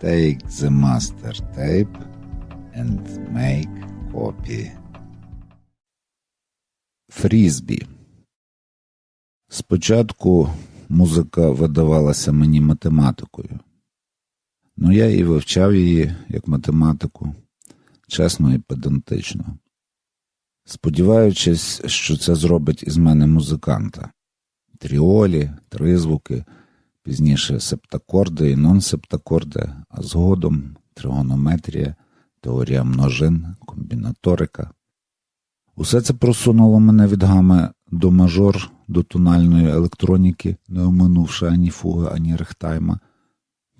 Take the master tape and make copy. Фрізбі. Спочатку музика видавалася мені математикою, Ну я і вивчав її як математику, чесно і педантично, сподіваючись, що це зробить із мене музиканта тріолі, тризвуки, пізніше септакорди і нонсептакорди, а згодом тригонометрія, теорія множин, комбінаторика. Усе це просунуло мене від гами до мажор, до тональної електроніки, не оминувши ані фуги, ані рехтайма,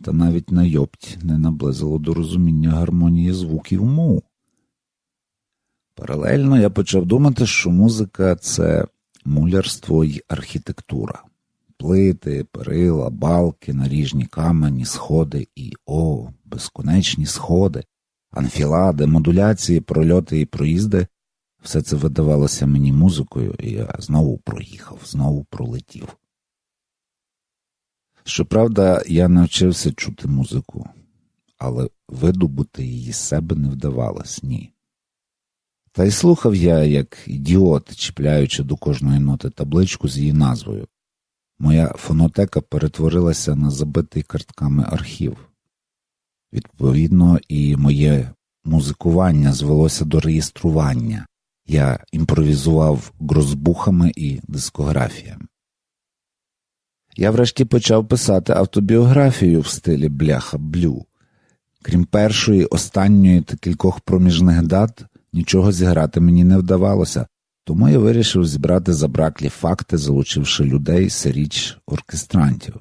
та навіть на йопть не наблизило до розуміння гармонії звуків му. Паралельно я почав думати, що музика це мулярство й архітектура, плити, перила, балки, наріжні камені, сходи і о, безконечні сходи, анфілади, модуляції, прольоти і проїзди. Все це видавалося мені музикою, і я знову проїхав, знову пролетів. Щоправда, я навчився чути музику, але видобути її з себе не вдавалось, ні. Та й слухав я, як ідіот, чіпляючи до кожної ноти табличку з її назвою. Моя фонотека перетворилася на забитий картками архів. Відповідно, і моє музикування звелося до реєстрування. Я імпровізував грозбухами і дискографіями. Я врешті почав писати автобіографію в стилі бляха блю. Крім першої, останньої та кількох проміжних дат, нічого зіграти мені не вдавалося, тому я вирішив зібрати забраклі факти, залучивши людей сиріч оркестрантів.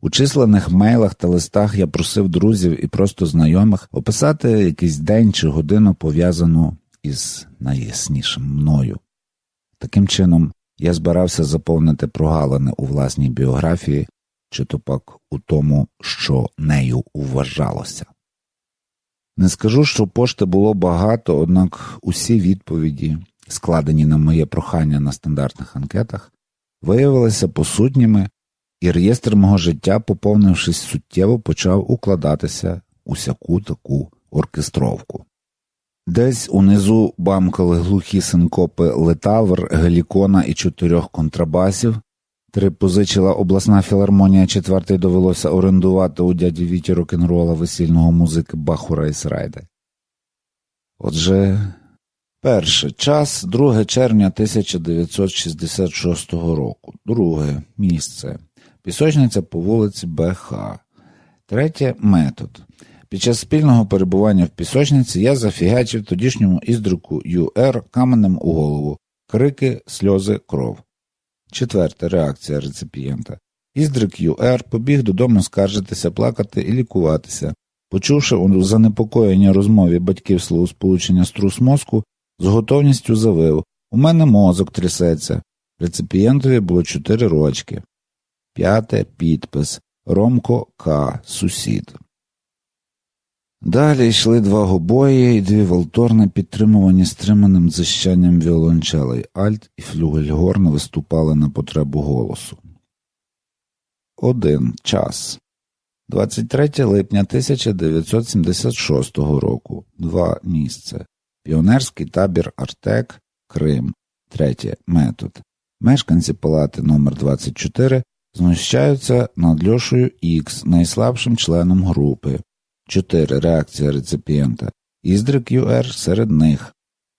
У численних мейлах та листах я просив друзів і просто знайомих описати якийсь день чи годину пов'язану із найяснішим мною. Таким чином, я збирався заповнити прогалини у власній біографії, чи то пак у тому, що нею вважалося. Не скажу, що пошти було багато, однак усі відповіді, складені на моє прохання на стандартних анкетах, виявилися посутніми, і реєстр мого життя, поповнившись суттєво, почав укладатися усяку таку оркестровку. Десь унизу бамкали глухі синкопи Летавр, Гелікона і чотирьох контрабасів. Три позичила обласна філармонія, четвертий довелося орендувати у дяді Віті рок-н-рола весільного музики Бахура і Срайда. Отже, перше час 2 червня 1966 року, друге місце, пісочниця по вулиці БХ, третє метод. Під час спільного перебування в пісочниці я зафігачив тодішньому іздруку ЮР каменем у голову, крики, сльози, кров. Четверта реакція реципієнта. Іздрик ЮР побіг додому скаржитися, плакати і лікуватися. Почувши у занепокоєній розмові батьків словосполучення струс мозку, з готовністю завив У мене мозок трясеться. Реципієнтові було чотири рочки. П'яте підпис Ромко К. Сусід. Далі йшли два гобої і дві волторни, підтримувані стриманим зищанням віолончелей. Альт і флюгельгорн виступали на потребу голосу. Один час. 23 липня 1976 року. Два місце. Піонерський табір Артек, Крим. Третє метод. Мешканці палати номер 24 знущаються над Льошою Ікс, найслабшим членом групи. 4. Реакція реципієнта. Іздрик ЮР серед них.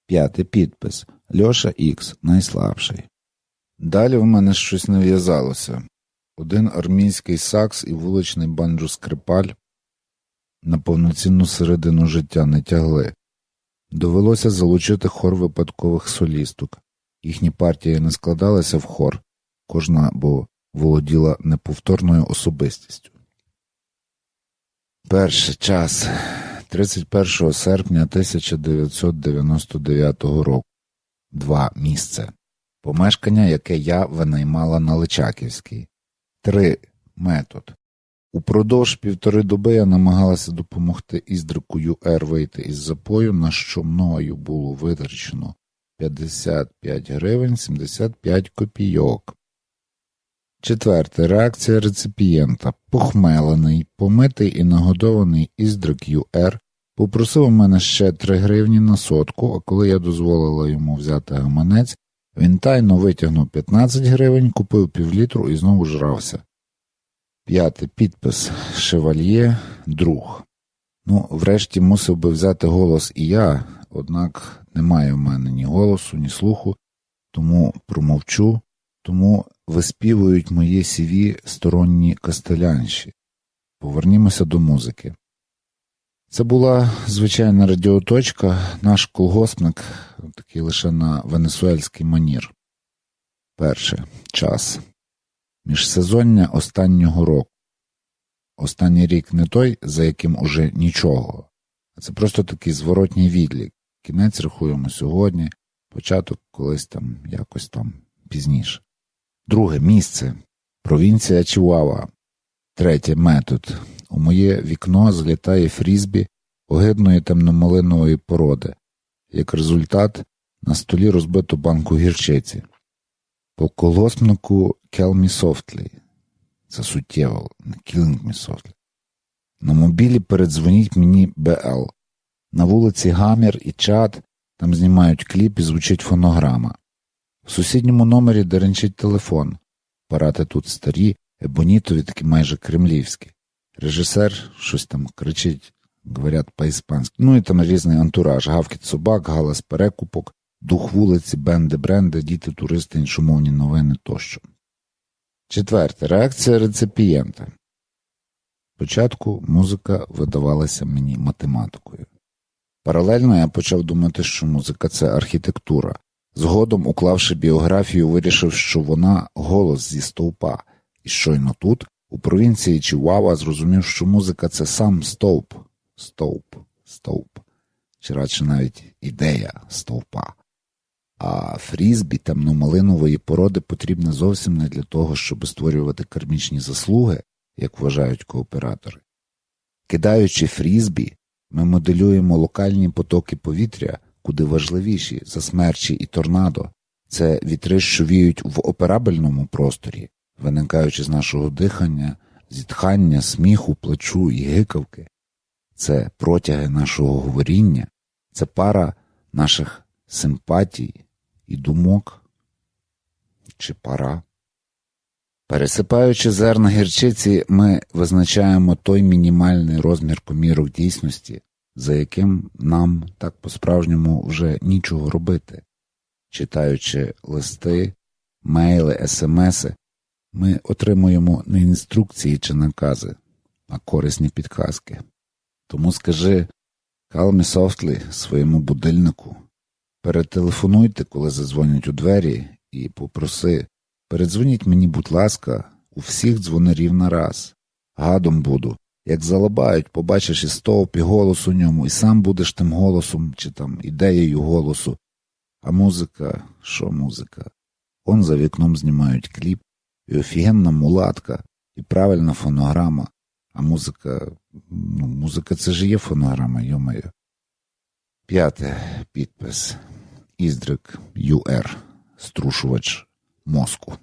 П'ятий підпис. Льоша Ікс найслабший. Далі в мене щось не в'язалося. Один армійський сакс і вуличний банджо скрипаль на повноцінну середину життя не тягли. Довелося залучити хор випадкових солісток. Їхні партії не складалися в хор, кожна бо володіла неповторною особистістю. Перший час 31 серпня 1999 року. Два місце. Помешкання, яке я винаймала на Личаківській. Три метод. Упродовж півтори доби я намагалася допомогти іздрику ЮР вийти із запою, на що мною було витрачено 55 гривень 75 копійок. Четверте. Реакція реципієнта. Похмелений, помитий і нагодований іздрик ЮР попросив у мене ще три гривні на сотку, а коли я дозволила йому взяти гаманець, він тайно витягнув 15 гривень, купив півлітру і знову жрався. П'яте підпис Шевальє, друг. Ну, врешті мусив би взяти голос і я, однак немає в мене ні голосу, ні слуху, тому промовчу, тому виспівують мої сіві сторонні кастелянші. Повернімося до музики. Це була звичайна радіоточка, наш колгоспник, такий лише на венесуельський манір. Перше час. Міжсезоння останнього року. Останній рік не той, за яким уже нічого, а це просто такий зворотній відлік. Кінець рахуємо сьогодні, початок колись там, якось там пізніше. Друге місце провінція Чуава. Третє метод. У моє вікно злітає фрізбі огидної темномалинової породи. Як результат, на столі розбито банку гірчиці. По колоснику Келмі Софтлі. Це суттєво, не Me Softly. На мобілі передзвоніть мені БЛ. На вулиці Гамір і Чад, там знімають кліп і звучить фонограма. В сусідньому номері деренчить телефон. Апарати тут старі, ебонітові такі майже кремлівські. Режисер щось там кричить, говорять по-іспанськи. Ну і там різний антураж, гавкіт собак, галас перекупок, дух вулиці, бенди, бренди, діти, туристи, іншомовні новини тощо. Четверте. Реакція реципієнта. Спочатку музика видавалася мені математикою. Паралельно я почав думати, що музика це архітектура. Згодом, уклавши біографію, вирішив, що вона голос зі стовпа, і щойно тут, у провінції Чиуава, зрозумів, що музика це сам стовп, стовп, стовп, чи радше навіть ідея стовпа. А фрізбі темномалинової породи потрібне зовсім не для того, щоб створювати кармічні заслуги, як вважають кооператори. Кидаючи фрізбі, ми моделюємо локальні потоки повітря, куди важливіші за смерчі і торнадо, це вітри, що віють в операбельному просторі, виникаючи з нашого дихання, зітхання, сміху, плачу і гикавки, це протяги нашого говоріння, це пара наших симпатій і думок чи пора. Пересипаючи зерна гірчиці, ми визначаємо той мінімальний розмір комірок дійсності, за яким нам так по-справжньому вже нічого робити. Читаючи листи, мейли, смси, ми отримуємо не інструкції чи накази, а корисні підказки. Тому скажи Calm softly своєму будильнику. Перетелефонуйте, коли задзвонять у двері, і попроси передзвоніть мені, будь ласка, у всіх дзвонарів на раз. Гадом буду. Як залабають, побачиш і стовп, і голос у ньому, і сам будеш тим голосом чи там ідеєю голосу. А музика, що музика? Он за вікном знімають кліп, і офігенна мулатка, і правильна фонограма, а музика, ну, музика це ж є фонограма, йомаю. П'яте підпис. Іздрик ЮР, струшувач мозку.